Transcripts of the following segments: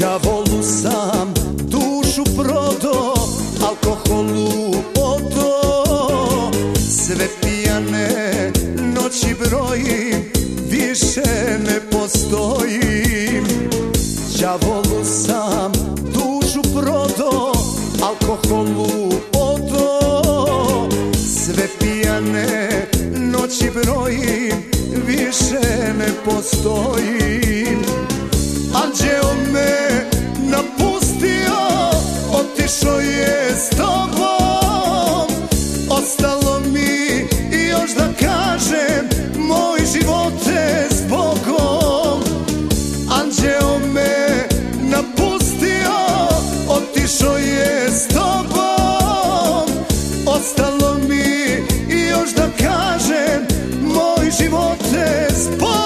Đavolu sam dušu prodo Alkoholu odo. Sve pijane noći brojim Više ne postojim. Đavolu sam dušu prodo Alkoholu odo. Sve pijane noći brojim Više ne postojim. Anđeo Ostalo mi još da kažem Moj živote s Bogom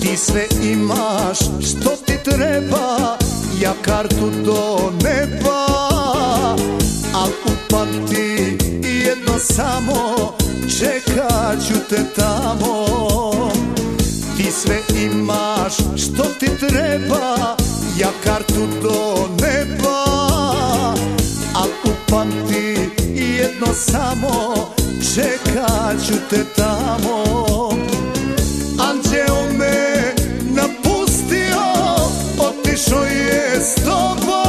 Ti sve imaš što ti treba Ja kartu do tamo. Ti sve imaš što ti treba Ja kartu do neba. Al upamti jedno samo Čekat ću te tamo. Anđeo me napustio, otišao je s tobom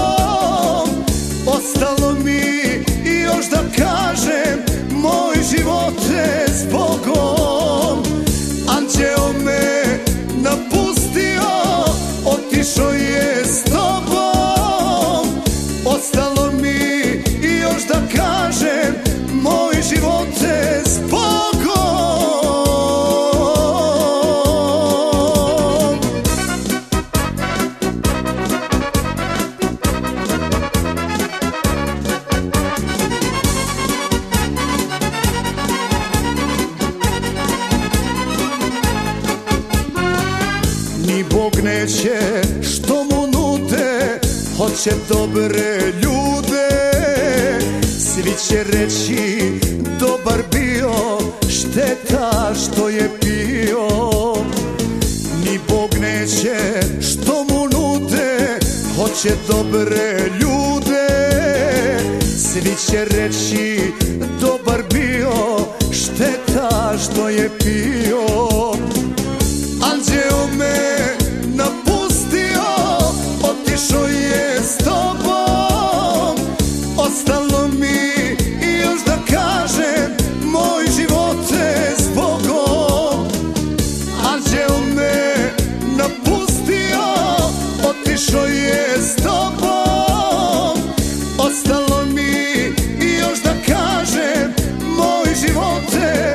neće što mu nude Hoće dobre ljude. Svi će reći dobar bio Šteta što je pio Ni Bog neće što mu nude Hoće dobre ljude. Svi će reći dobar bio Šteta što je pio Ostalo mi